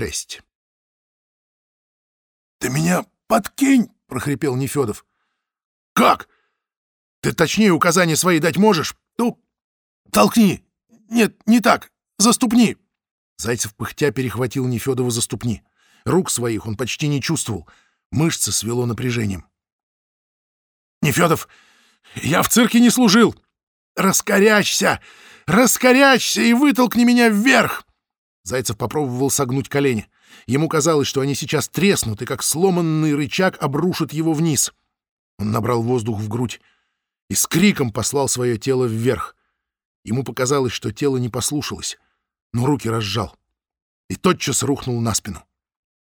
шесть. — Ты меня подкинь! — прохрипел Нефедов. — Как? Ты точнее указания свои дать можешь? Ну, толкни! Нет, не так! Заступни! Зайцев пыхтя перехватил Нефедова за ступни. Рук своих он почти не чувствовал. Мышцы свело напряжением. «Нефедов, я в цирке не служил! Раскорячься! Раскорячься и вытолкни меня вверх!» Зайцев попробовал согнуть колени. Ему казалось, что они сейчас треснут, и как сломанный рычаг обрушит его вниз. Он набрал воздух в грудь и с криком послал свое тело вверх. Ему показалось, что тело не послушалось, но руки разжал и тотчас рухнул на спину.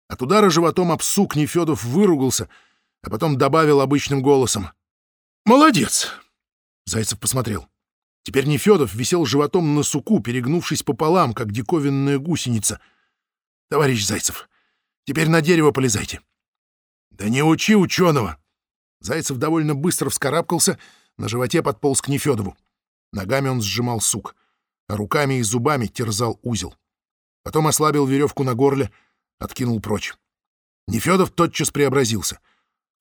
От удара животом об сук Нефедов выругался, а потом добавил обычным голосом. «Молодец!» Зайцев посмотрел. Теперь Нефедов висел животом на суку, перегнувшись пополам, как диковинная гусеница. «Товарищ Зайцев, теперь на дерево полезайте». «Да не учи ученого!» Зайцев довольно быстро вскарабкался, на животе подполз к Нефедову. Ногами он сжимал сук, а руками и зубами терзал узел. Потом ослабил веревку на горле, откинул прочь. Нефедов тотчас преобразился.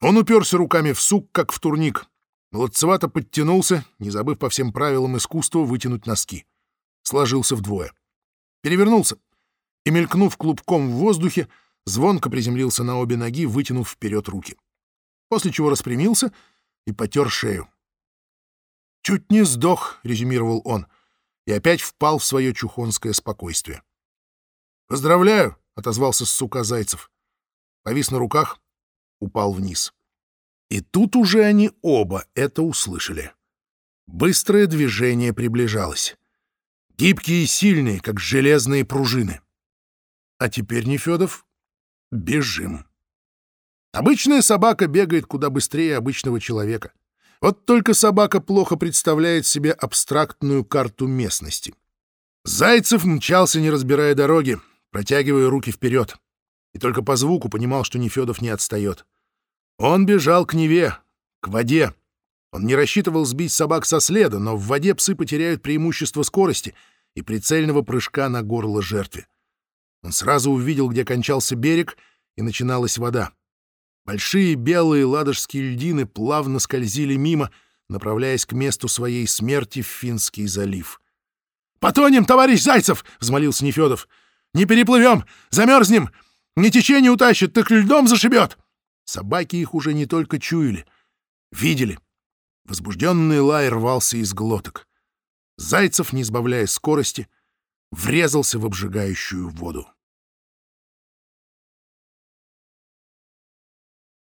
Он уперся руками в сук, как в турник. Молодцевато подтянулся, не забыв по всем правилам искусства вытянуть носки. Сложился вдвое. Перевернулся и, мелькнув клубком в воздухе, звонко приземлился на обе ноги, вытянув вперед руки. После чего распрямился и потер шею. «Чуть не сдох», — резюмировал он, и опять впал в свое чухонское спокойствие. «Поздравляю», — отозвался сука Зайцев. Повис на руках, упал вниз. И тут уже они оба это услышали. Быстрое движение приближалось. Гибкие и сильные, как железные пружины. А теперь, Нефедов, бежим. Обычная собака бегает куда быстрее обычного человека. Вот только собака плохо представляет себе абстрактную карту местности. Зайцев мчался, не разбирая дороги, протягивая руки вперед. И только по звуку понимал, что Нефедов не отстает. Он бежал к Неве, к воде. Он не рассчитывал сбить собак со следа, но в воде псы потеряют преимущество скорости и прицельного прыжка на горло жертве. Он сразу увидел, где кончался берег, и начиналась вода. Большие белые ладожские льдины плавно скользили мимо, направляясь к месту своей смерти в Финский залив. «Потонем, товарищ Зайцев!» — взмолился Нефедов. «Не переплывем! Замерзнем! Не течение утащит, так льдом зашибет!» Собаки их уже не только чуяли, видели. Возбужденный лай рвался из глоток. Зайцев, не сбавляя скорости, врезался в обжигающую воду.